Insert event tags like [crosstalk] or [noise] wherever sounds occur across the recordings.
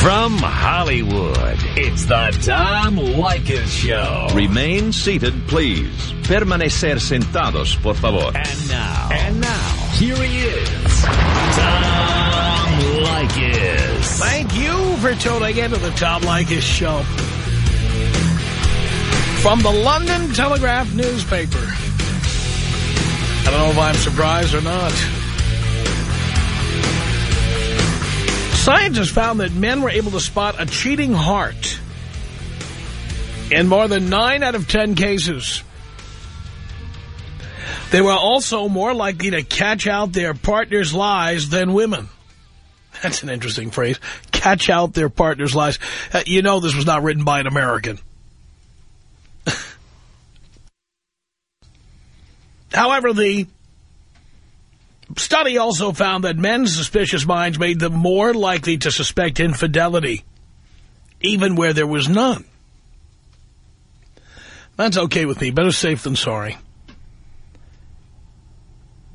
From Hollywood, it's the Tom Leykis Show. Remain seated, please. Permanecer sentados, por favor. And now. And now. Here he is. Tom Leykis. Thank you for tuning in to the Tom Leykis Show. From the London Telegraph newspaper. I don't know if I'm surprised or not. Scientists found that men were able to spot a cheating heart in more than 9 out of 10 cases. They were also more likely to catch out their partner's lies than women. That's an interesting phrase. Catch out their partner's lies. Uh, you know this was not written by an American. [laughs] However, the study also found that men's suspicious minds made them more likely to suspect infidelity, even where there was none. That's okay with me. Better safe than sorry.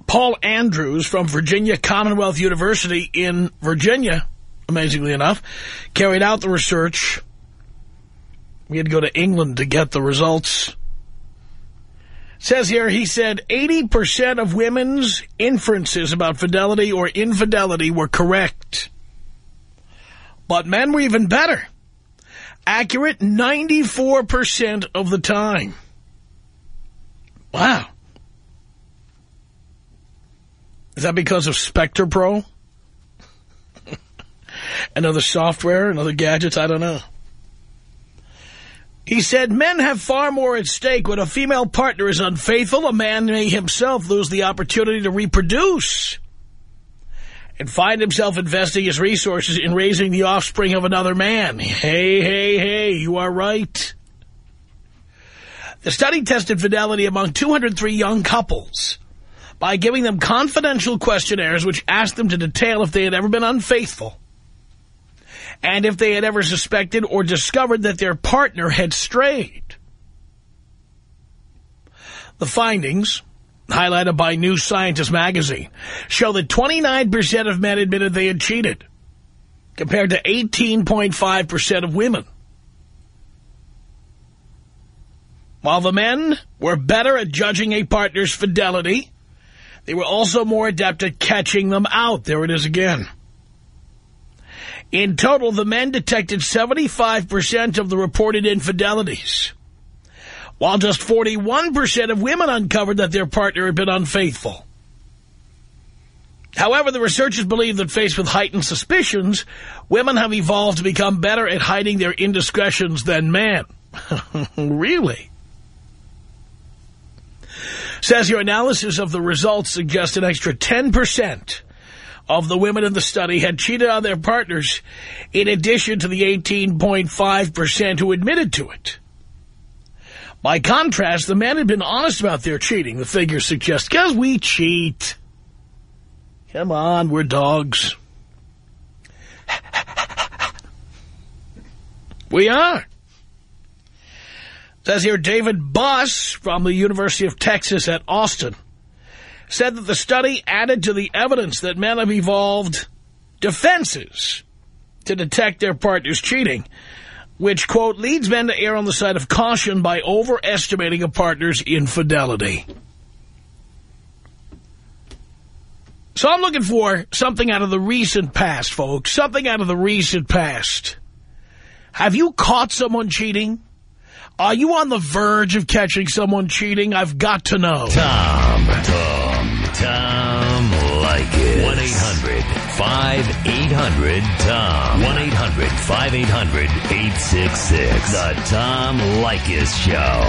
Paul Andrews from Virginia Commonwealth University in Virginia, amazingly enough, carried out the research. We had to go to England to get the results. Says here, he said 80% of women's inferences about fidelity or infidelity were correct. But men were even better. Accurate 94% of the time. Wow. Is that because of Spector Pro? [laughs] another software and other gadgets? I don't know. He said, men have far more at stake when a female partner is unfaithful. A man may himself lose the opportunity to reproduce and find himself investing his resources in raising the offspring of another man. Hey, hey, hey, you are right. The study tested fidelity among 203 young couples by giving them confidential questionnaires which asked them to detail if they had ever been unfaithful and if they had ever suspected or discovered that their partner had strayed. The findings, highlighted by New Scientist magazine, show that 29% of men admitted they had cheated, compared to 18.5% of women. While the men were better at judging a partner's fidelity, they were also more adept at catching them out. There it is again. In total, the men detected 75% of the reported infidelities, while just 41% of women uncovered that their partner had been unfaithful. However, the researchers believe that faced with heightened suspicions, women have evolved to become better at hiding their indiscretions than men. [laughs] really? Says your analysis of the results suggests an extra 10% of the women in the study had cheated on their partners in addition to the 18.5% who admitted to it. By contrast, the men had been honest about their cheating, the figures suggest, because we cheat. Come on, we're dogs. we are. Says here, David Buss from the University of Texas at Austin said that the study added to the evidence that men have evolved defenses to detect their partner's cheating, which, quote, leads men to err on the side of caution by overestimating a partner's infidelity. So I'm looking for something out of the recent past, folks, something out of the recent past. Have you caught someone cheating? Are you on the verge of catching someone cheating? I've got to know. Tom, 1-800-5800-TOM. 1-800-5800-866. The Tom Leykis Show.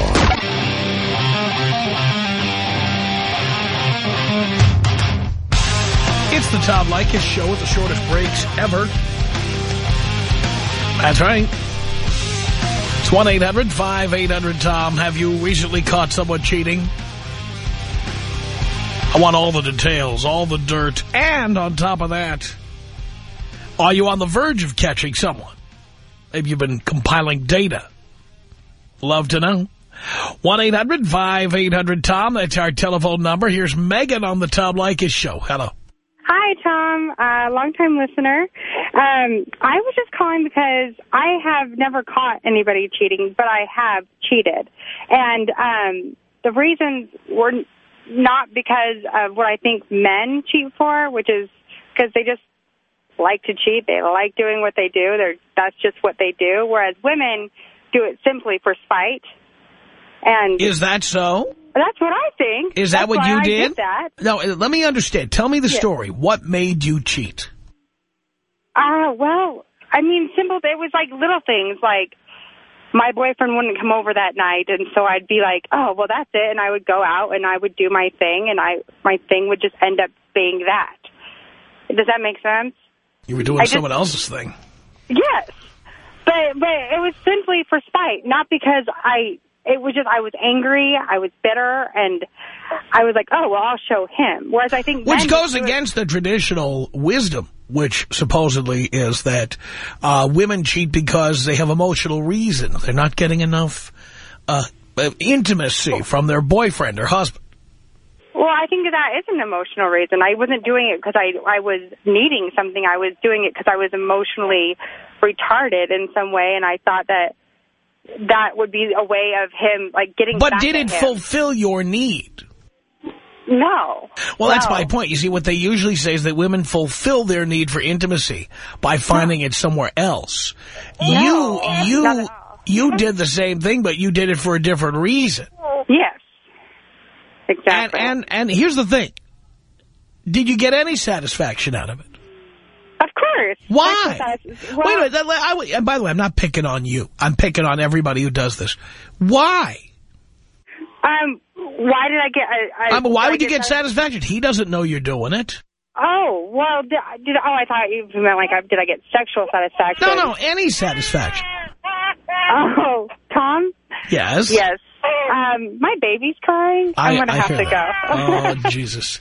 It's the Tom Leykis Show with the shortest breaks ever. That's right. It's 1-800-5800-TOM. Have you recently caught someone cheating? I want all the details, all the dirt, and on top of that, are you on the verge of catching someone? Maybe you've been compiling data. Love to know. 1-800-5800-TOM. That's our telephone number. Here's Megan on the Tom Leykis Show. Hello. Hi, Tom. Uh, long-time listener. Um, I was just calling because I have never caught anybody cheating, but I have cheated. And um, the reasons were not because of what I think men cheat for, which is because they just like to cheat. They like doing what they do. They're, that's just what they do. Whereas women do it simply for spite. And Is that so? that's what I think. Is that That's what you I did? that. No, uh, let me understand. Tell me the Yes. story. What made you cheat? Uh, well, I mean, simple. It was like little things, like my boyfriend wouldn't come over that night, and so I'd be like, "Oh, well, that's it," and I would go out and I would do my thing, and I my thing would just end up being that. Does that make sense? You were doing I just- someone else's thing. Yes, but but it was simply for spite, not because I. It was just I was angry, I was bitter, and I was like, "Oh, well, I'll show him." Whereas I think Which goes against the traditional wisdom, which supposedly is that uh, women cheat because they have emotional reasons. They're not getting enough uh, intimacy from their boyfriend or husband. Well, I think that is an emotional reason. I wasn't doing it because I I was needing something. I was doing it because I was emotionally retarded in some way, and I thought that that would be a way of him like getting. But did it him. fulfill your need? No. Well, that's my point. You see, what they usually say is that women fulfill their need for intimacy by finding it somewhere else. No, you, you, you did the same thing, but you did it for a different reason. Yes. Exactly. and, and here's the thing. Did you get any satisfaction out of it? of course. Why? Well, Wait a minute. I and by the way, I'm not picking on you. I'm picking on everybody who does this. Why? Um. Why did I get? I, I, I mean, why would you get that- satisfaction? He doesn't know you're doing it. Oh well. Did, did oh I thought you meant like I- did I get sexual satisfaction? No, no, any satisfaction. [laughs] Oh, Tom. Yes. Yes. Um, my baby's crying. I, I'm going to have to go. [laughs] Oh, Jesus.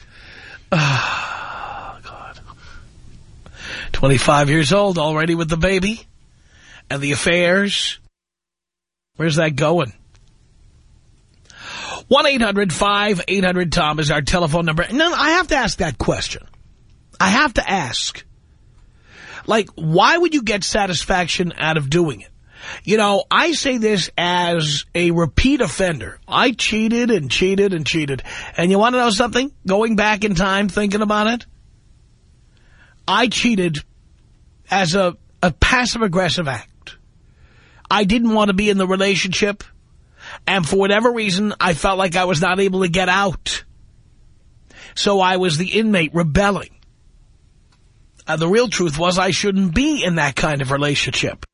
Oh, God. 25 years old already with the baby and the affairs. Where's that going? 1-800-5800-TOM is our telephone number. No, I have to ask that question. I have to ask. Like, why would you get satisfaction out of doing it? You know, I say this as a repeat offender. I cheated and cheated and cheated. And you want to know something? Going back in time, thinking about it, I cheated as a, a passive-aggressive act. I didn't want to be in the relationship. And for whatever reason, I felt like I was not able to get out. So I was the inmate rebelling. Uh, the real truth was I shouldn't be in that kind of relationship.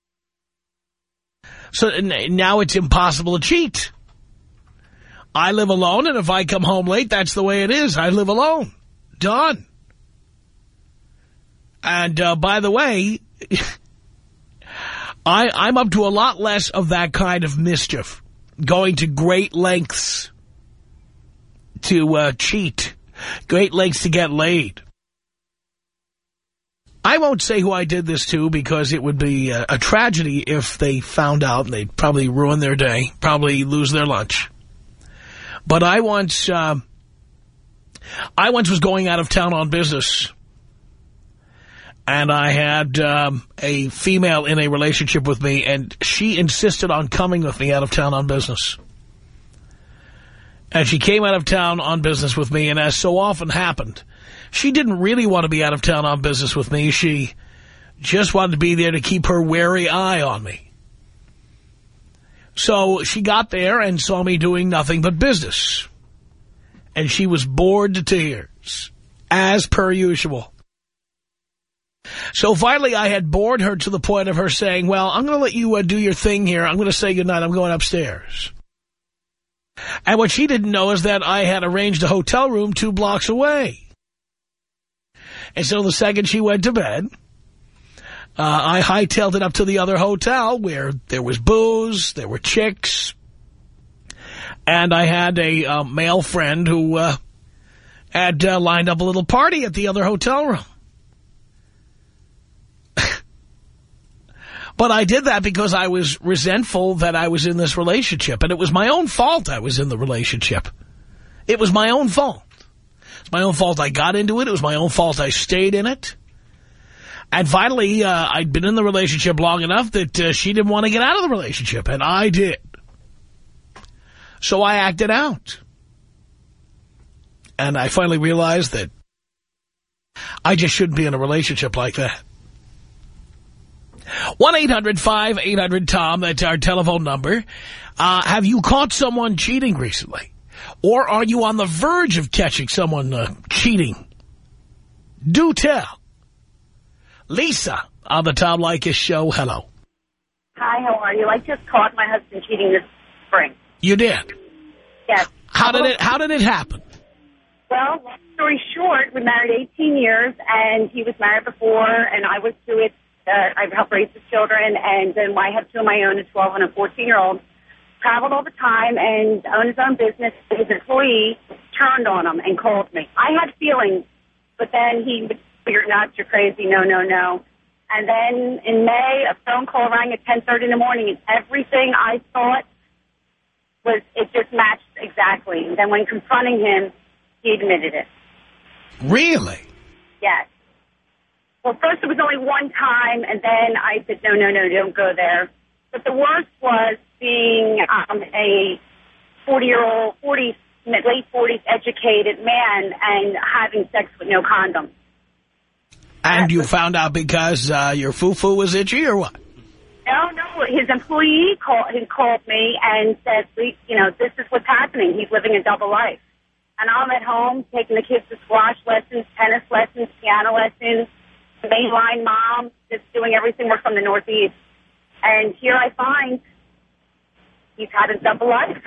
So now it's impossible to cheat. I live alone, and if I come home late, that's the way it is. I live alone. Done. And uh, by the way, [laughs] I, I'm up to a lot less of that kind of mischief. Going to great lengths to uh, cheat. Great lengths to get laid. I won't say who I did this to because it would be a, a tragedy if they found out and they'd probably ruin their day, probably lose their lunch. But I once, uh, I once was going out of town on business. And I had um, a female in a relationship with me, and she insisted on coming with me out of town on business. And she came out of town on business with me, and as so often happened, she didn't really want to be out of town on business with me. She just wanted to be there to keep her wary eye on me. So she got there and saw me doing nothing but business. And she was bored to tears, as per usual. So finally I had bored her to the point of her saying, well, I'm going to let you uh, do your thing here. I'm going to say goodnight. I'm going upstairs. And what she didn't know is that I had arranged a hotel room two blocks away. And so the second she went to bed, uh, I hightailed it up to the other hotel where there was booze, there were chicks, and I had a uh, male friend who uh, had uh, lined up a little party at the other hotel room. But I did that because I was resentful that I was in this relationship. And it was my own fault I was in the relationship. It was my own fault. It's my own fault I got into it. It was my own fault I stayed in it. And finally, uh, I'd been in the relationship long enough that uh, she didn't want to get out of the relationship, and I did. So I acted out. And I finally realized that I just shouldn't be in a relationship like that. 1-800-5800-TOM, that's our telephone number. Uh, have you caught someone cheating recently? Or are you on the verge of catching someone uh, cheating? Do tell. Lisa on the Tom Leykis show. Hello. Hi, how are you? I just caught my husband cheating this spring. You did? Yes. How did it, how did it happen? Well, long story short, we married 18 years, and he was married before, and I was through it. Uh, I've helped raise his children, and then I have two of my own, a 12 and a 14-year-old. Traveled all the time and owned his own business. His employee turned on him and called me. I had feelings, but then he you're nuts, you're crazy, no, no, no. And then in May, a phone call rang at 10.30 in the morning, and everything I thought was, it just matched exactly. And then when confronting him, he admitted it. Really? Yes. Well, first it was only one time, and then I said, no, no, no, don't go there. But the worst was being um, a 40-year-old, 40, late 40s educated man and having sex with no condom. And you found out because uh, your foo-foo was itchy or what? No, no. His employee called, he called me and said, you know, this is what's happening. He's living a double life. And I'm at home taking the kids to squash lessons, tennis lessons, piano lessons, mainline mom, just doing everything. We're from the Northeast. And here I find he's had a double life.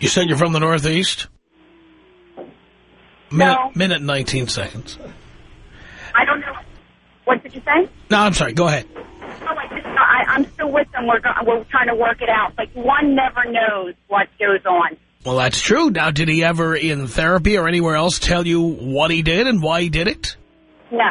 You said you're from the Northeast? Minute, No. minute 19 seconds. I don't know. What did you say? No, I'm sorry. Go ahead. No, I just, I, I'm still with them. We're, we're trying to work it out. Like, one never knows what goes on. Well, that's true. Now, did he ever in therapy or anywhere else tell you what he did and why he did it? No.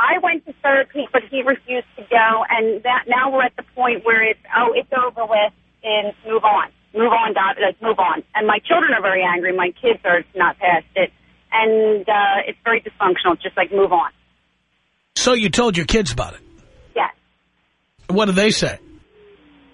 I went to therapy, but he refused to go, and that now we're at the point where it's, oh, it's over with, and move on. Move on, Dad. Like, move on. And my children are very angry. My kids are not past it. And uh, it's very dysfunctional. It's just like, move on. So you told your kids about it. Yes. What did they say?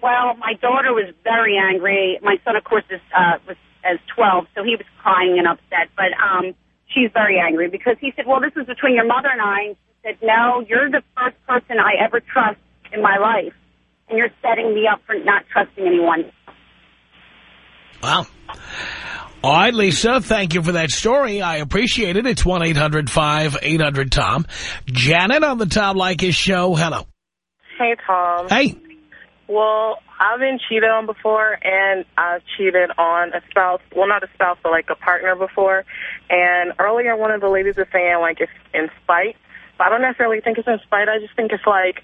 Well, my daughter was very angry. My son, of course, is uh, was as 12, so he was crying and upset. But um, she's very angry because he said, well, this is between your mother and I. And said, no, you're the first person I ever trust in my life, and you're setting me up for not trusting anyone. Wow. All right, Lisa, thank you for that story. I appreciate it. It's 1-800-5800-TOM. Janet on the Tom Leykis show. Hello. Hey, Tom. Hey. Well, I've been cheated on before, and I've cheated on a spouse. Well, not a spouse, but like a partner before. And earlier, one of the ladies was saying, like, it's in spite. I don't necessarily think it's in spite. I just think it's like,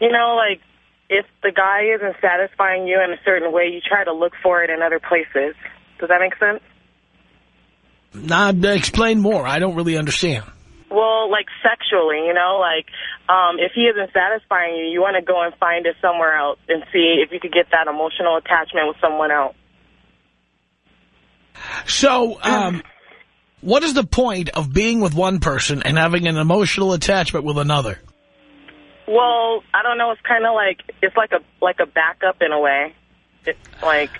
you know, like, if the guy isn't satisfying you in a certain way, you try to look for it in other places. Does that make sense? Now, explain more. I don't really understand. Well, like sexually, you know, like um, if he isn't satisfying you, you want to go and find it somewhere else and see if you could get that emotional attachment with someone else. So, um, [clears throat] what is the point of being with one person and having an emotional attachment with another? Well, I don't know. It's kind of like it's like a like a backup in a way. It's like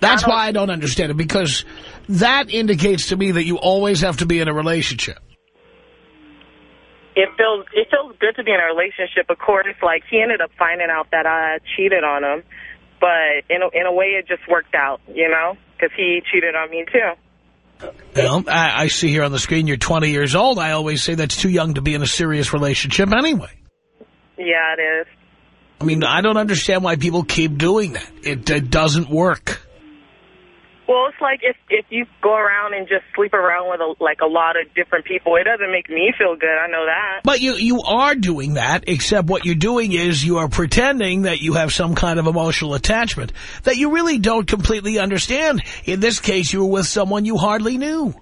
That's I why I don't understand it, because that indicates to me that you always have to be in a relationship. it feels it feels good to be in a relationship. Of course, like he ended up finding out that I cheated on him, but in a, in a way, it just worked out, you know, because he cheated on me too. Well, I, I see here on the screen you're 20 years old. I always say that's too young to be in a serious relationship anyway. Yeah, it is. I mean, I don't understand why people keep doing that. It, it doesn't work. Well, it's like if if you go around and just sleep around with a, like a lot of different people, it doesn't make me feel good. I know that. But you, you are doing that, except what you're doing is you are pretending that you have some kind of emotional attachment that you really don't completely understand. In this case, you were with someone you hardly knew.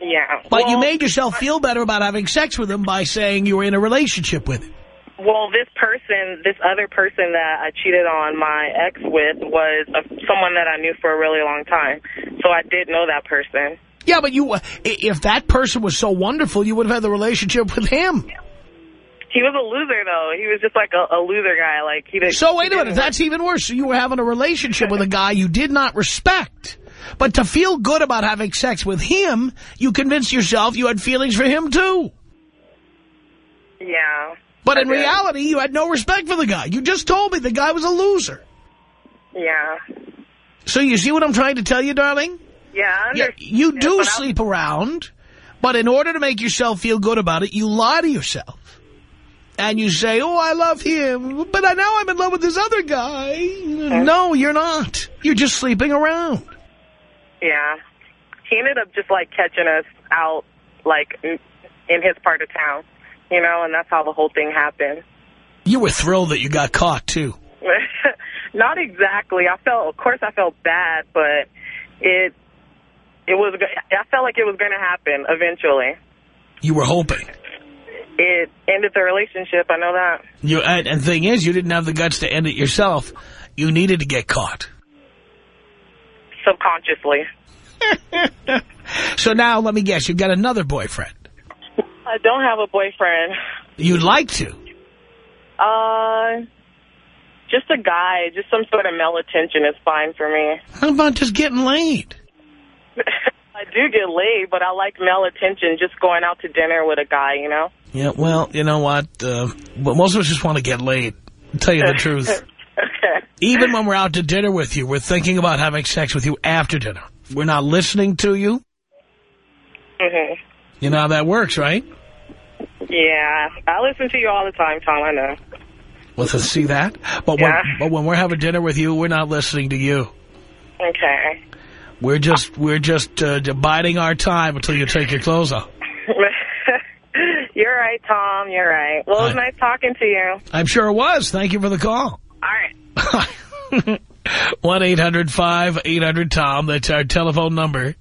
Yeah. But you made yourself feel better about having sex with him by saying you were in a relationship with him. Well, this person, this other person that I cheated on my ex with was a, someone that I knew for a really long time. So I did know that person. Yeah, but you, uh, if that person was so wonderful, you would have had the relationship with him. He was a loser, though. He was just like a, a loser guy. Like he didn't. So wait a minute, that's even worse. So you were having a relationship with a guy you did not respect. But to feel good about having sex with him, you convinced yourself you had feelings for him too. Yeah. But in reality, you had no respect for the guy. You just told me the guy was a loser. Yeah. So you see what I'm trying to tell you, darling? Yeah. Yeah, you yeah, do sleep around, but in order to make yourself feel good about it, you lie to yourself. And you say, oh, I love him, but I now I'm in love with this other guy. No, you're not. You're just sleeping around. Yeah. He ended up just like catching us out, like in his part of town, you know, and that's how the whole thing happened. You were thrilled that you got caught, too. [laughs] Not exactly. I felt, of course, I felt bad, but it it was. I felt like it was going to happen eventually. You were hoping. It ended the relationship. I know that. You And and the thing is, you didn't have the guts to end it yourself. You needed to get caught. Subconsciously. [laughs] So now, let me guess, you've got another boyfriend. I don't have a boyfriend. You'd like to. Uh, just a guy. Just some sort of male attention is fine for me. How about just getting laid? [laughs] I do get laid, but I like male attention. Just going out to dinner with a guy, you know. Yeah, well, you know what? Uh, most of us just want to get laid. To tell you the truth. [laughs] okay. Even when we're out to dinner with you, we're thinking about having sex with you after dinner. We're not listening to you. Mm -hmm. You know how that works, right? Yeah, I listen to you all the time, Tom. I know. Well, to see that. But Yeah. when, but when we're having dinner with you, we're not listening to you. Okay. We're just we're just uh, biding our time until you take your clothes off. [laughs] You're right, Tom. You're right. Well, it was Hi. nice talking to you. I'm sure it was. Thank you for the call. All right. [laughs] 1-800-5800-TOM. That's our telephone number.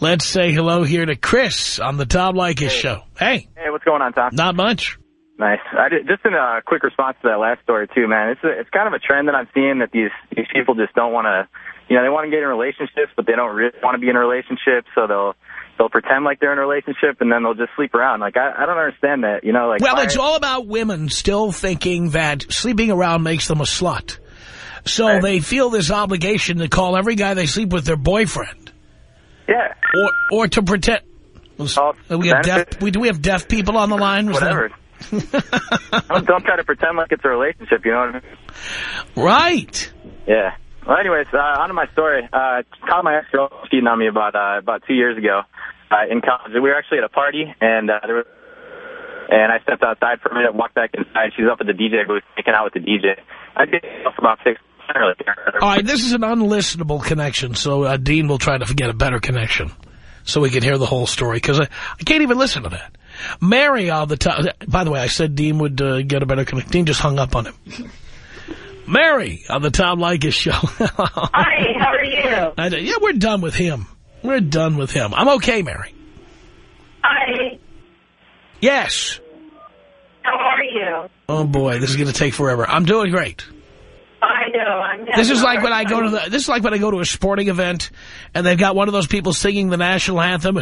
Let's say hello here to Chris on the Tom Leykis show. Hey, Hey, what's going on, Tom? not much. Nice. I did, just in a quick response to that last story too, man. It's a, it's kind of a trend that I'm seeing that these these people just don't want to, you know, they want to get in relationships, but they don't really want to be in a relationship, so they'll they'll pretend like they're in a relationship and then they'll just sleep around. Like I, I don't understand that, you know, like Well, it's all about women still thinking that sleeping around makes them a slut. So Right. they feel this obligation to call every guy they sleep with their boyfriend. yeah, Or or to pretend... Oh, we have deaf, we, do we have deaf people on the line? Whatever. [laughs] don't, don't try to pretend like it's a relationship, you know what I mean? Right. Yeah. Well, anyways, uh, on to my story. Uh, caught my ex-girl cheating on me about uh, about two years ago uh, in college. We were actually at a party, and uh, there was, and I stepped outside for a minute, walked back inside. She's up at the DJ booth, making out with the DJ. I did for about six. I don't really care. All right, this is an unlistenable connection, so uh, Dean will try to get a better connection so we can hear the whole story, because I, I can't even listen to that. Mary all the time. By the way, I said Dean would uh, get a better connection. Dean just hung up on him. Mary on the Tom Leykis show. [laughs] Hi, how are you? I, yeah, we're done with him. We're done with him. I'm okay, Mary. Hi, Yes. how are you? Oh, boy, this is going to take forever. I'm doing great. I know, I'm This is like when I go to the, this is like when I go to a sporting event and they've got one of those people singing the national anthem.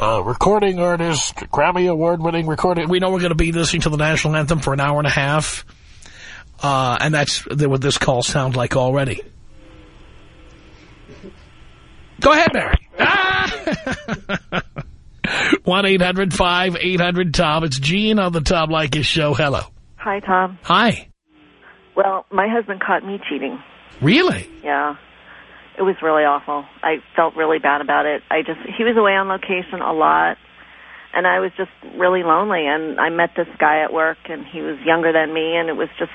Uh, recording artist, Grammy award winning recording. We know we're going to be listening to the national anthem for an hour and a half. Uh, and that's what this call sounds like already. Go ahead, Mary. [laughs] Ah! 1-800-5800-TOM. It's Gene on the Tom Leykis show. Hello. Hi, Tom. Hi. Well, my husband caught me cheating. Really? Yeah. It was really awful. I felt really bad about it. I just, he was away on location a lot, and I was just really lonely. And I met this guy at work, and he was younger than me, and it was just,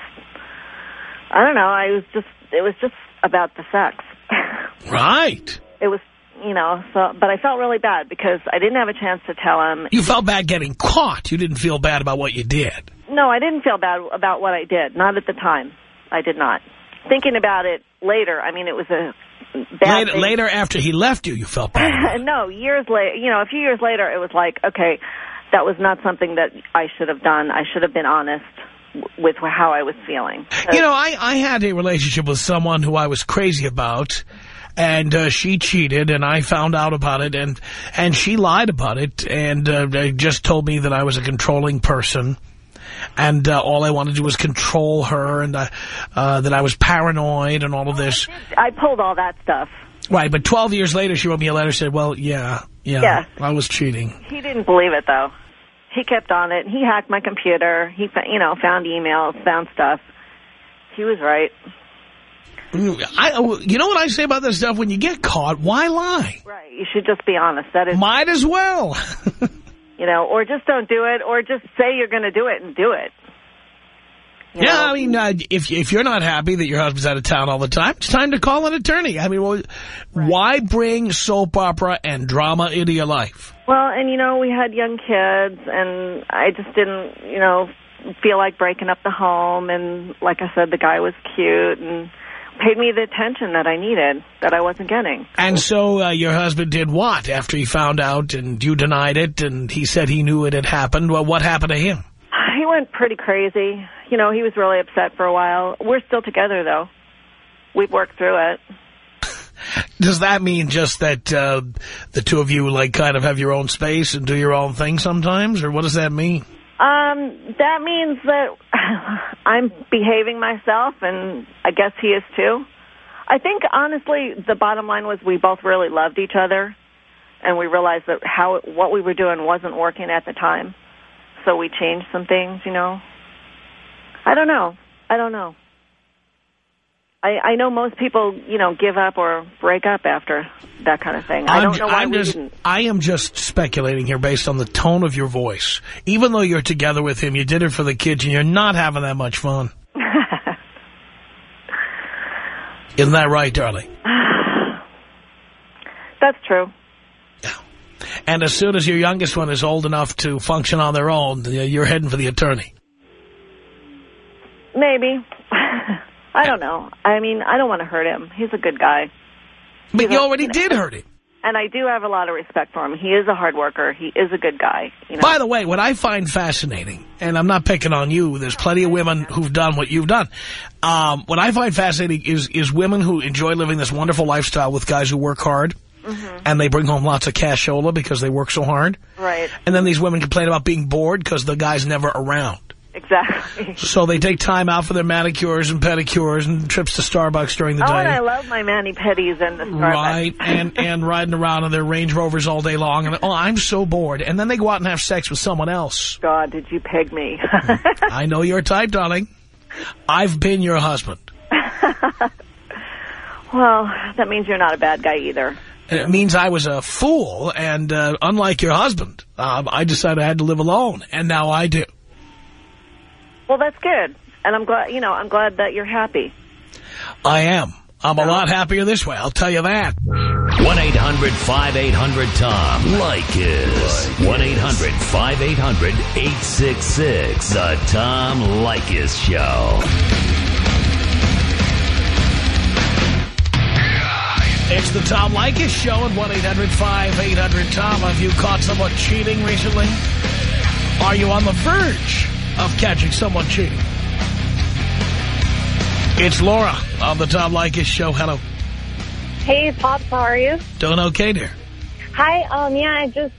I don't know, I was just, it was just about the sex. [laughs] Right. it was, you know, so, but I felt really bad because I didn't have a chance to tell him. You felt bad getting caught. You didn't feel bad about what you did. No, I didn't feel bad about what I did. Not at the time. I did not. Thinking about it later, I mean, it was a bad Later, thing. later after he left you, you felt bad. [laughs] no, years later, you know, a few years later, it was like, okay, that was not something that I should have done. I should have been honest with how I was feeling. you know, I, I had a relationship with someone who I was crazy about, and uh, she cheated, and I found out about it, and and she lied about it, and uh, just told me that I was a controlling person, and uh, all I wanted to do was control her, and uh, uh, that I was paranoid and all of this. I pulled all that stuff. Right, but 12 years later, she wrote me a letter said, well, yeah, yeah, Yeah. I was cheating. He didn't believe it though. He kept on it. He hacked my computer. He, you know, found emails, found stuff. He was right. I, you know what I say about this stuff? When you get caught, why lie? Right. You should just be honest. That is, Might as well. [laughs] you know, or just don't do it, or just say you're going to do it and do it. You yeah, know? I mean, uh, if if you're not happy that your husband's out of town all the time, it's time to call an attorney. I mean, well, why bring soap opera and drama into your life? Well, and you know, we had young kids, and I just didn't, you know, feel like breaking up the home. And like I said, the guy was cute and paid me the attention that I needed that I wasn't getting. And so uh, your husband did what after he found out and you denied it and he said he knew it had happened? Well, what happened to him? [sighs] He went pretty crazy. You know, he was really upset for a while. We're still together, though. We've worked through it. [laughs] Does that mean just that uh, the two of you, like, kind of have your own space and do your own thing sometimes? Or what does that mean? Um, that means that [laughs] I'm behaving myself, and I guess he is too. I think, honestly, the bottom line was we both really loved each other, and we realized that how what we were doing wasn't working at the time. So we changed some things, you know. I don't know. I don't know. I, I know most people, you know, give up or break up after that kind of thing. I I'm don't know why I'm we just, didn't. I am just speculating here based on the tone of your voice. Even though you're together with him, you did it for the kids, and you're not having that much fun. [laughs] Isn't that right, darling? [sighs] That's true. Yeah. And as soon as your youngest one is old enough to function on their own, you're heading for the attorney. Maybe. [laughs] I don't know. I mean, I don't want to hurt him. He's a good guy. But you already did hurt him. And I do have a lot of respect for him. He is a hard worker. He is a good guy. You know? By the way, what I find fascinating, and I'm not picking on you, there's plenty of women who've done what you've done. Um, what I find fascinating is, is women who enjoy living this wonderful lifestyle with guys who work hard, and they bring home lots of cashola because they work so hard. Right. And then these women complain about being bored because the guy's never around. Exactly. [laughs] So they take time out for their manicures and pedicures and trips to Starbucks during the Oh, day. and I love my mani-pedis and the Starbucks. Right, and and riding around in their Range Rovers all day long, and oh, I'm so bored. And then they go out and have sex with someone else. God, did you peg me? [laughs] I know your type, darling. I've been your husband. [laughs] well, that means you're not a bad guy either. It means I was a fool, and uh, unlike your husband, um, I decided I had to live alone, and now I do. Well, that's good. And I'm glad, you know, I'm glad that you're happy. I am. I'm a lot happier this way, I'll tell you that. 1-800-5800-TOM. Leykis. 1-800-5800-866. The Tom Leykis Show. It's the Tom Leykis Show at 1-800-5800-TOM. Have you caught someone cheating recently? Are you on the verge of catching someone cheating? It's Laura on the Tom Leykis Show. Hello. Hey, Pops, how are you? Doing okay, dear? Hi, um, yeah, I just,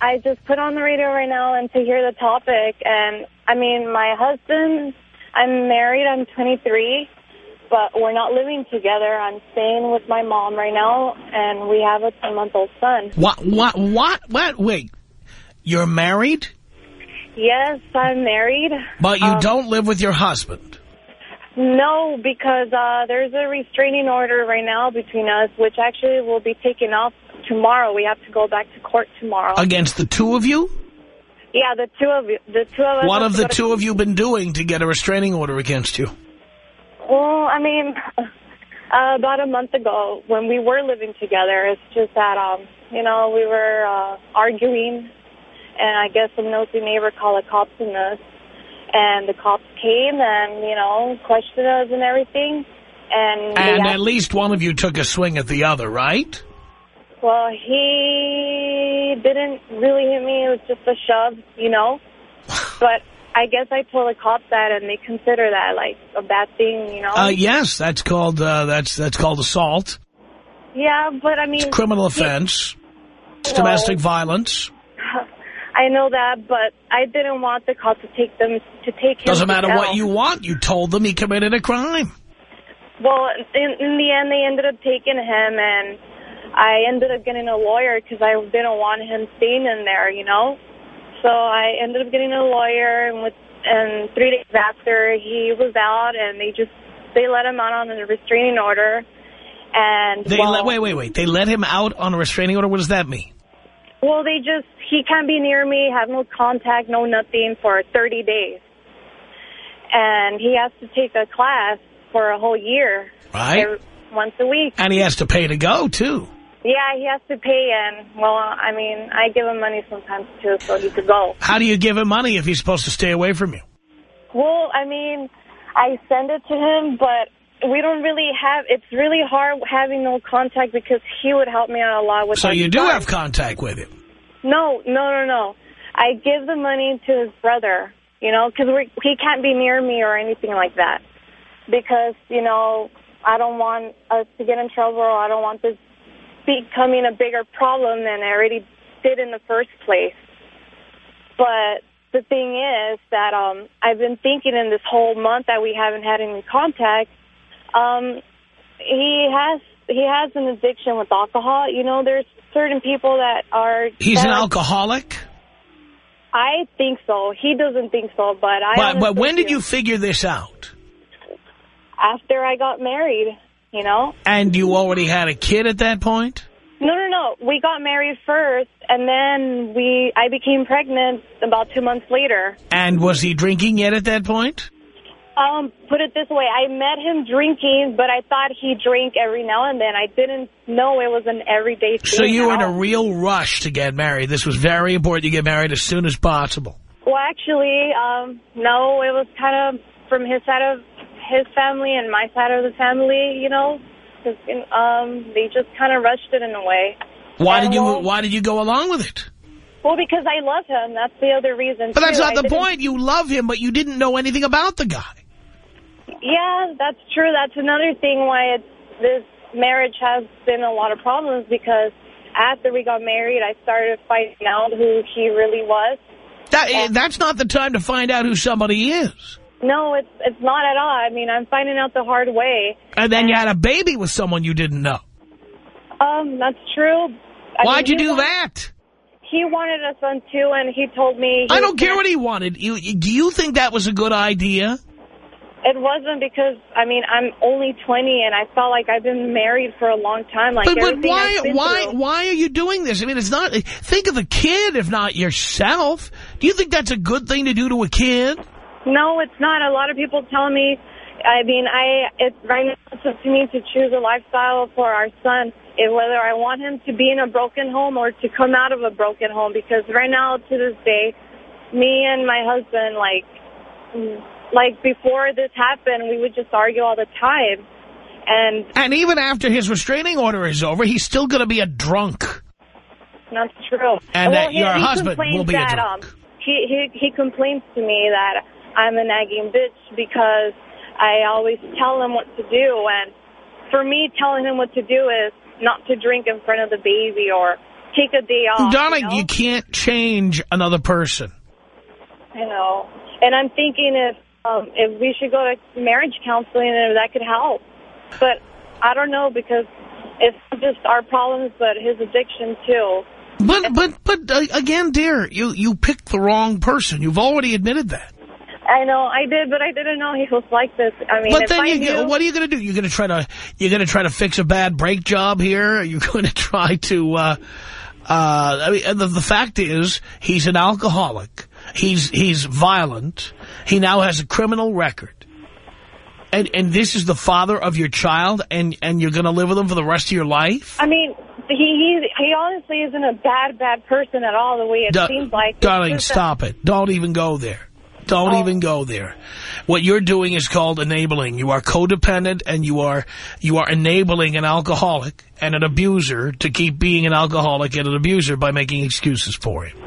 I just put on the radio right now and to hear the topic, and I mean, my husband, I'm married, I'm 23, but we're not living together. I'm staying with my mom right now, and we have a 10-month-old son. What, what, what, what, wait. You're married, Yes, I'm married. but you Um, don't live with your husband. No, because uh, there's a restraining order right now between us, which actually will be taken off tomorrow. We have to go back to court tomorrow. Against the two of you? Yeah, the two of you, the two of us. What have the two of you been doing to get a restraining order against you? Well, I mean, [laughs] uh, about a month ago when we were living together, it's just that um, you know, we were uh, arguing, and I guess some nosy neighbor called the cops on us, and the cops came and you know questioned us and everything, and, And at least one of you took a swing at the other, right? Well, he didn't really hit me. It was just a shove, you know. [laughs] But I guess I told the cops that, and they consider that like a bad thing, you know. Uh, yes, that's called uh, that's that's called assault. Yeah, but I mean... it's Criminal offense. It's domestic violence. I know that, but I didn't want the cops to take them to take him Doesn't matter what you want. You told them he committed a crime. Well, in, in the end, they ended up taking him, and I ended up getting a lawyer because I didn't want him staying in there, you know. So I ended up getting a lawyer, and with and three days after he was out, and they just they let him out on a restraining order. And They well, let, wait, wait, wait. They let him out on a restraining order? What does that mean? Well, they just, he can't be near me, have no contact, no nothing for 30 days. And he has to take a class for a whole year. Right. every- once a week. And he has to pay to go, too. Yeah, he has to pay, and, well, I mean, I give him money sometimes, too, so he could go. How do you give him money if he's supposed to stay away from you? Well, I mean, I send it to him, but we don't really have, it's really hard having no contact because he would help me out a lot with So you do have contact with him. No, no, no, no. I give the money to his brother, you know, because he can't be near me or anything like that. Because, you know, I don't want us to get in trouble or I don't want this becoming a bigger problem than it already did in the first place. But the thing is that um, I've been thinking in this whole month that we haven't had any contact, um, he has he has an addiction with alcohol. You know, there's certain people that are... He's that an alcoholic? I think so. He doesn't think so, but I But, but when did you figure this out? After I got married, you know? And you already had a kid at that point? No, no, no. We got married first, and then we I became pregnant about two months later. And was he drinking yet at that point? Um, put it this way, I met him drinking, but I thought he drank every now and then. I didn't know it was an everyday thing. So you were in a real rush to get married. This was very important. You get married as soon as possible. Well, actually, um, no, it was kind of from his side of his family and my side of the family, you know. 'Cause, um, they just kind of rushed it in a way. Why And did you well- Why did you go along with it? Well, because I love him. That's the other reason. But that's not I the point. You love him, but you didn't know anything about the guy. Yeah, that's true. That's another thing why it's, this marriage has been a lot of problems because after we got married, I started finding out who he really was. That That's not the time to find out who somebody is. No, it's it's not at all. I mean, I'm finding out the hard way. And then you had a baby with someone you didn't know. Um, that's true. I Why'd mean, you do wa- that? He wanted a son too, and he told me. he I don't care what he wanted. You- do you think that was a good idea? It wasn't because I mean I'm only 20, and I felt like I've been married for a long time. Like But, but why why through. why are you doing this? I mean, it's not. Think of the kid, if not yourself. Do you think that's a good thing to do to a kid? No, it's not. A lot of people tell me. I mean, I it's right now it's up to me to choose a lifestyle for our son, and whether I want him to be in a broken home or to come out of a broken home. Because right now, to this day, me and my husband, like, like before this happened, we would just argue all the time, and And even after his restraining order is over, he's still going to be a drunk. That's true. And well, that he, your he husband complains will be a drunk. Um, he, he, he complains to me that I'm a nagging bitch because I always tell him what to do. And for me, telling him what to do is not to drink in front of the baby or take a day off. Darling, you, know? you can't change another person. I know. And I'm thinking if um, if we should go to marriage counseling and if that could help. But I don't know because it's not just our problems, but his addiction too. But but but uh, again, dear, you you picked the wrong person. You've already admitted that. I know I did, but I didn't know he was like this. I mean, But then you, knew, what are you going to do? You're going to try to you're going to try to fix a bad brake job here. Are you [laughs] going to try to? Uh, uh, I mean, the, the fact is, he's an alcoholic. He's he's violent. He now has a criminal record. And and this is the father of your child, and and you're going to live with him for the rest of your life. I mean, he he he honestly isn't a bad bad person at all. The way it Da- seems like. Darling, stop it. Don't even go there. Don't Oh. even go there. What you're doing is called enabling. You are codependent and you are you are enabling an alcoholic and an abuser to keep being an alcoholic and an abuser by making excuses for him.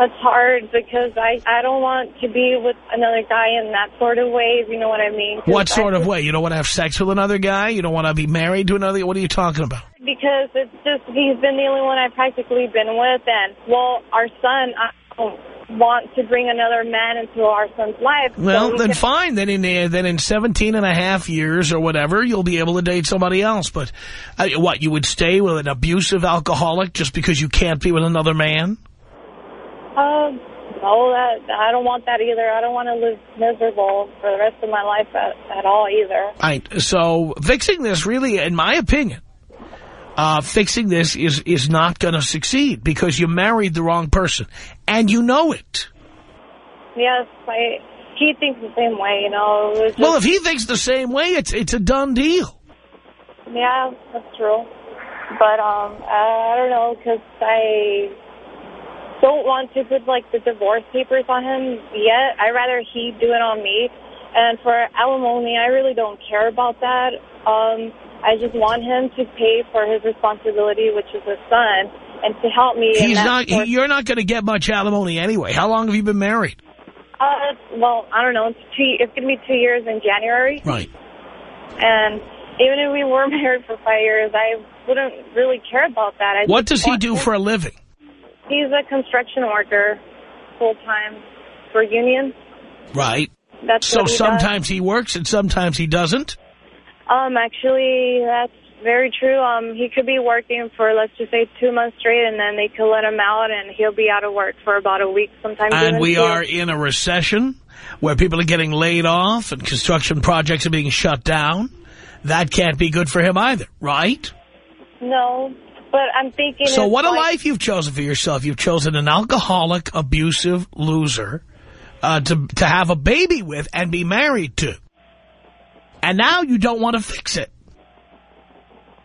It's hard because I I don't want to be with another guy in that sort of way. If you know what I mean? What sort of way? You don't want to have sex with another guy? You don't want to be married to another? What are you talking about? because it's just he's been the only one I've practically been with, and well, our son, I don't want to bring another man into our son's life. so Well, we then fine. Then in uh, then in 17 and a half years or whatever, you'll be able to date somebody else. But uh, what, you would stay with an abusive alcoholic just because you can't be with another man? Um, no, that I don't want that either. I don't want to live miserable for the rest of my life at, at all either. Right. So fixing this really, in my opinion, uh, fixing this is, is not going to succeed because you married the wrong person. And you know it. Yes, I. He thinks the same way, you know. It just, Well, if he thinks the same way, it's, it's a done deal. Yeah, that's true. But um, I don't know because I don't want to put like the divorce papers on him yet. I would rather he do it on me. And for alimony, I really don't care about that. Um, I just want him to pay for his responsibility, which is his son, and to help me. He's not, sort- you're not going to get much alimony anyway. How long have you been married? Uh, well, I don't know. It's two. It's going to be two years in January. Right. And even if we were [laughs] married for five years, I wouldn't really care about that. I What does he do for a living? He's a construction worker, full time for union. Right. That's So he sometimes he works and sometimes he doesn't? Um, actually, that's very true. Um, he could be working for let's just say two months straight, and then they could let him out, and he'll be out of work for about a week. Sometimes. And we two. are in a recession where people are getting laid off and construction projects are being shut down. That can't be good for him either, right? No, but I'm thinking. So what a life you've chosen for yourself. You've chosen an alcoholic, abusive loser uh, to, to have a baby with and be married to. And now you don't want to fix it.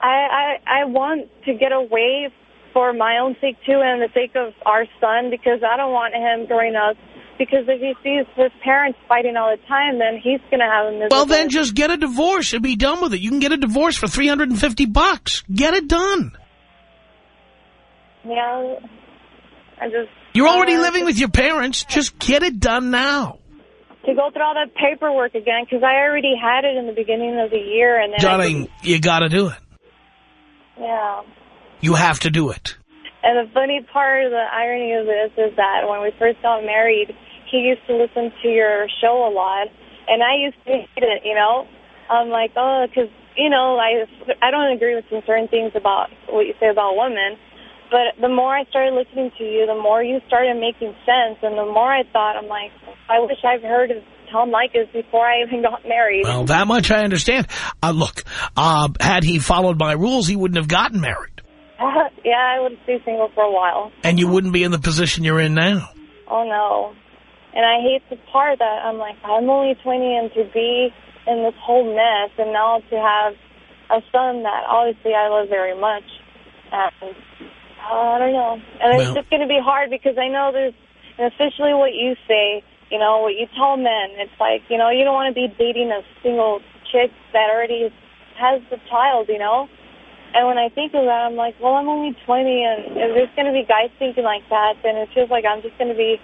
I, I I want to get away for my own sake too, and the sake of our son, because I don't want him growing up. Because if he sees his parents fighting all the time, then he's going to have a miserable. Well, then just get a divorce and be done with it. You can get a divorce for 350 bucks. Get it done. Yeah. I just You're already living with your parents. Just get it done now. to go through all that paperwork again because I already had it in the beginning of the year, and then Darling, you got to do it. yeah. You have to do it. And the funny part, of the irony of this is that when we first got married, he used to listen to your show a lot, and I used to hate it. You know, I'm like, oh, because you know, I I don't agree with some certain things about what you say about women. But the more I started listening to you, the more you started making sense, and the more I thought, I'm like, I wish I've heard of Tom Leykis before I even got married. Well, that much I understand. Uh, look, uh, had he followed my rules, he wouldn't have gotten married. [laughs] yeah, I would stay single for a while. And you wouldn't be in the position you're in now. Oh no. And I hate the part that I'm like, I'm only 20 and to be in this whole mess and now to have a son that obviously I love very much. And uh, I don't know. And it's just going to be hard because I know there's, and especially what you say, you know, what you tell men, it's like, you know, you don't want to be dating a single chick that already has the child, you know? And when I think of that, I'm like, well, I'm only 20, and if there's going to be guys thinking like that, then it feels like I'm just going to be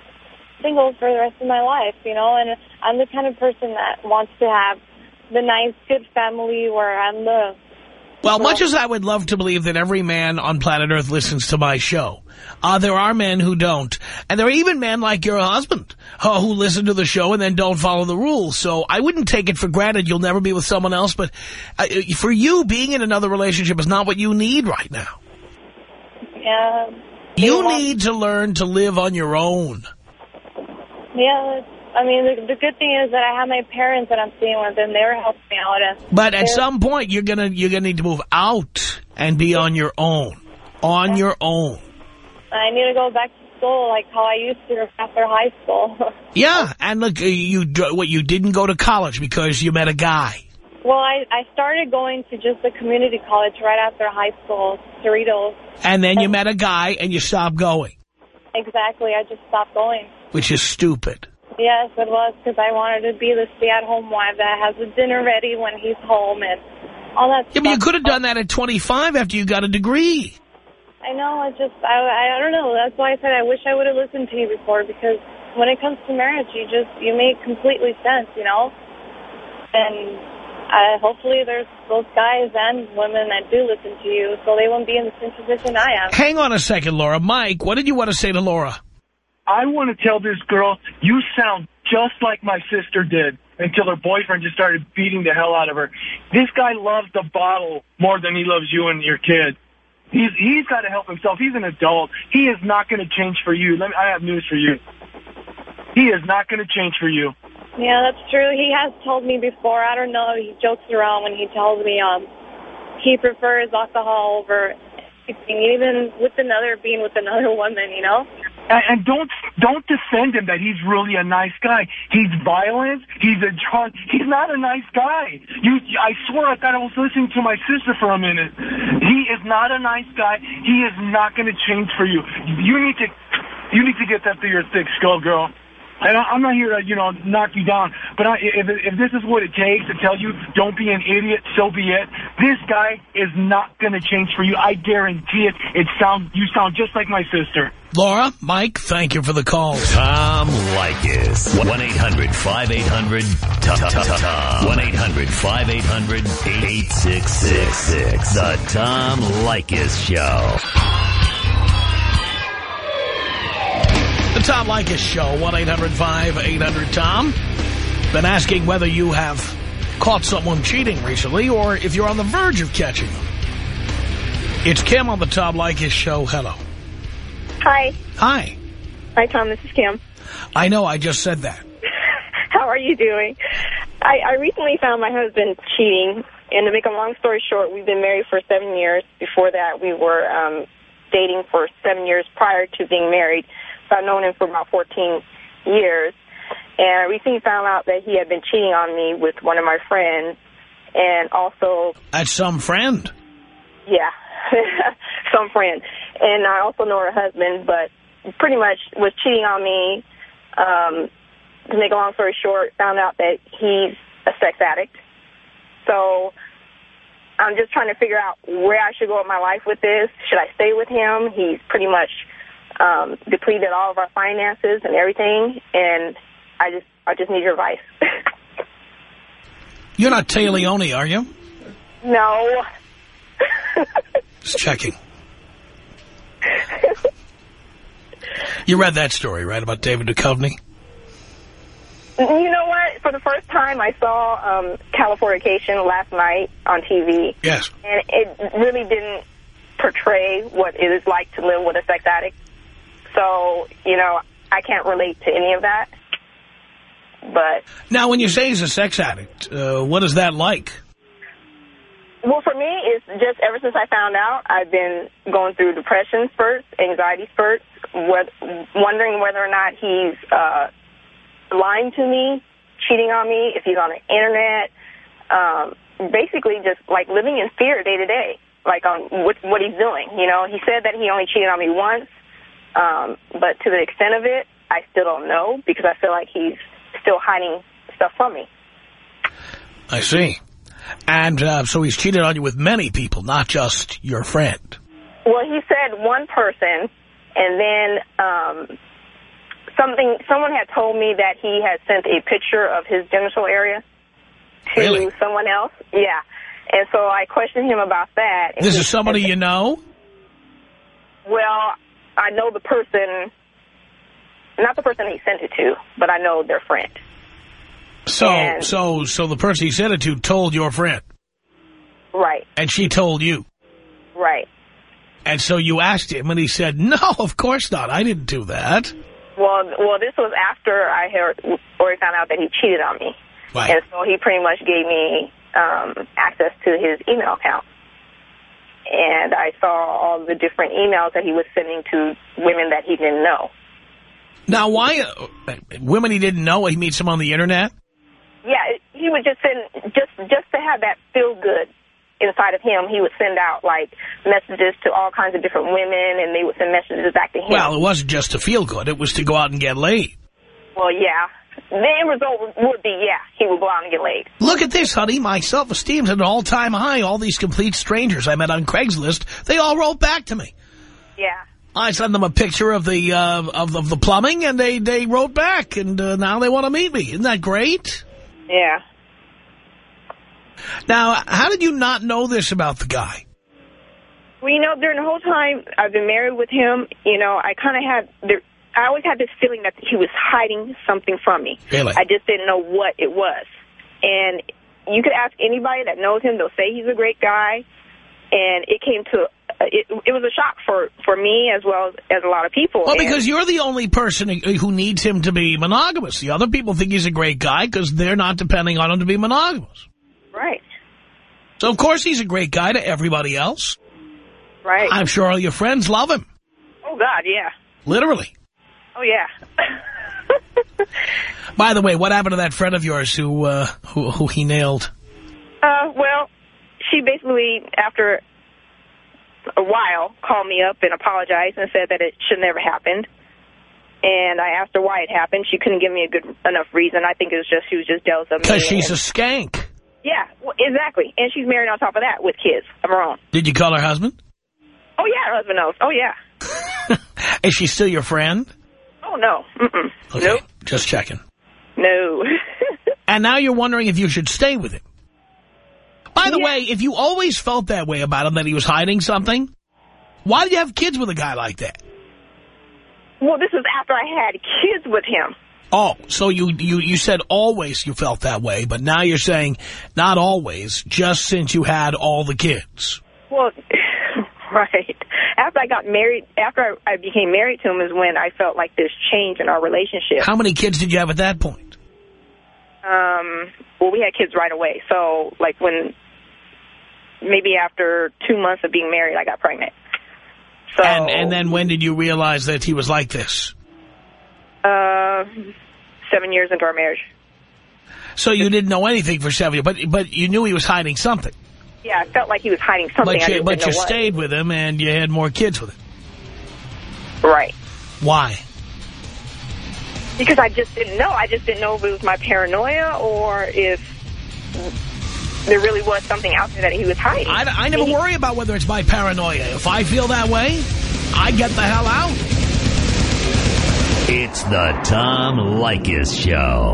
single for the rest of my life, you know? And I'm the kind of person that wants to have the nice, good family where I'm the... Well, much as I would love to believe that every man on planet Earth listens to my show, uh, there are men who don't. And there are even men like your husband uh, who listen to the show and then don't follow the rules. So I wouldn't take it for granted you'll never be with someone else. But uh, for you, being in another relationship is not what you need right now. Yeah, You need to learn to live on your own. yeah. I mean, the, the good thing is that I have my parents that I'm staying with, and they're helping me out. And But at some point, you're gonna you're gonna need to move out and be on your own, on your own. I need to go back to school like how I used to after high school. [laughs] Yeah, and look, uh, you what you didn't go to college because you met a guy. well, I, I started going to just a community college right after high school, Cerritos. And then you met a guy and you stopped going, Exactly, I just stopped going. which is stupid. Yes, it was because I wanted to be the stay-at-home wife that has the dinner ready when he's home and all that Yeah, but you could have done that at 25 after you got a degree. I know, I just, I, I don't know. That's why I said I wish I would have listened to you before because when it comes to marriage, you just, you make completely sense, you know? And I, hopefully there's those guys and women that do listen to you so they won't be in the same position I am. Hang on a second, Laura. Mike, what did you want to say to Laura? I want to tell this girl, you sound just like my sister did until her boyfriend just started beating the hell out of her. This guy loves the bottle more than he loves you and your kid. He's he's got to help himself. He's an adult. He is not going to change for you. Let me, I have news for you. He is not going to change for you. Yeah, that's true. He has told me before. I don't know. He jokes around when he tells me um he prefers alcohol over even with another being with another woman. You know. And, don't don't defend him that he's really a nice guy. He's violent. He's a drunk. He's not a nice guy. You, I swear, I thought I was listening to my sister for a minute. He is not a nice guy. He is not going to change for you. You need to you need to get that through your thick skull, girl. And I, I'm not here to, you know, knock you down. But I, if, if this is what it takes to tell you, don't be an idiot, so be it. This guy is not going to change for you. I guarantee it. It sound, you sound just like my sister. Laura, Mike, thank you for the call. Tom Leykis. 1-800-5800-TOM. 1-800-5800-8666. The Tom Leykis Show. The Tom Leykis Show, 1-800-5800-TOM. Been asking whether you have caught someone cheating recently or if you're on the verge of catching them. It's Kim on the Tom Leykis Show. Hello. Hi. Hi. Hi, Tom. This is Kim. I know, I just said that. [laughs] How are you doing? I, I recently found my husband cheating, and to make a long story short, we've been married for seven years. Before that, we were um, dating for seven years prior to being married. I've known him for about 14 years. And I recently found out that he had been cheating on me with one of my friends, and also... That's some friend. Yeah, [laughs] some friend. And I also know her husband, but pretty much was cheating on me. Um, to make a long story short, found out that he's a sex addict. So I'm just trying to figure out where I should go with my life with this. Should I stay with him? He's pretty much um, depleted all of our finances and everything, and I just I just need your advice. [laughs] You're not Téa Leoni, are you? no. [laughs] Just checking. You read that story, right, about David Duchovny? You know what? For the first time, I saw um, Californication last night on TV. Yes. And it really didn't portray what it is like to live with a sex addict. So, you know, I can't relate to any of that. But, Now, when you say he's a sex addict, uh, what is that like? well, for me, it's just ever since I found out, I've been going through depression spurts, anxiety spurts, wh wondering whether or not he's uh, lying to me, cheating on me, if he's on the internet. Um, basically, just like living in fear day to day, like on what, what he's doing. You know, he said that he only cheated on me once, um, but to the extent of it, I still don't know because I feel like he's still hiding stuff from me. I see. And uh, so he's cheated on you with many people, not just your friend. Well, he said one person, and then um, something. Someone had told me that he had sent a picture of his genital area to Really? someone else. Yeah, and so I questioned him about that. This is somebody you know? Well, I know the person, not the person he sent it to, but I know their friend. So, And- so, so the person he sent it to told your friend, Right, and she told you. right. And so you asked him, and he said, no, of course not. I didn't do that. Well, well, this was after I heard or found out that he cheated on me, Right. and so he pretty much gave me um, access to his email account, and I saw all the different emails that he was sending to women that he didn't know. Now, why, uh, women he didn't know, he meets them on the Internet? Yeah, he would just send just just to have that feel good inside of him. He would send out like messages to all kinds of different women, and they would send messages back to him. Well, it wasn't just to feel good. It was to go out and get laid. well, yeah. The end result would be, yeah, he would go out and get laid. Look at this, honey. My self-esteem's at an all-time high. All these complete strangers I met on Craigslist, they all wrote back to me. Yeah. I sent them a picture of the uh, of, of the plumbing, and they, they wrote back, and uh, now they want to meet me. Isn't that great? Yeah. Now, how did you not know this about the guy? Well, you know, during the whole time I've been married with him, you know, I kind of had, there, I always had this feeling that he was hiding something from me. Really? I just didn't know what it was. And you could ask anybody that knows him, they'll say he's a great guy. And it came to, uh, it, it was a shock for, for me as well as, as a lot of people. Well, And- because you're the only person who needs him to be monogamous. The other people think he's a great guy because they're not depending on him to be monogamous. Right, So, of course, he's a great guy to everybody else. right. I'm sure all your friends love him. oh, God, yeah. Literally. Oh, yeah. [laughs] By the way, what happened to that friend of yours who uh, who, who he nailed? Uh, well, she basically, after a while, called me up and apologized and said that it should never have happened. And I asked her why it happened. She couldn't give me a good enough reason. I think it was just she was just jealous of me. Because she's a skank. yeah, well, exactly. And she's married on top of that with kids of her own. Did you call her husband? Oh yeah, her husband knows. Oh yeah. [laughs] Is she still your friend? No. Mm-mm. Okay, Nope. Just checking. No. [laughs] And now you're wondering if you should stay with him. By the way, if you always felt that way about him, that he was hiding something, why do you have kids with a guy like that? well, this is after I had kids with him. Oh, so you, you, you said always you felt that way, but now you're saying not always, just since you had all the kids. Well, [laughs] right. After I got married, after I, I became married to him is when I felt like this change in our relationship. How many kids did you have at that point? Um, well, we had kids right away. So, like, when maybe after two months of being married, I got pregnant. So, And, and then when did you realize that he was like this? uh, seven years into our marriage. So you didn't know anything for seven years, but, but you knew he was hiding something. Yeah, I felt like he was hiding something. But you, just but didn't you know what. stayed with him and you had more kids with him. Right. Why? Because I just didn't know. I just didn't know if it was my paranoia or if there really was something out there that he was hiding. I, I never worry about whether it's my paranoia. If I feel that way, I get the hell out. It's the Tom Leykis Show.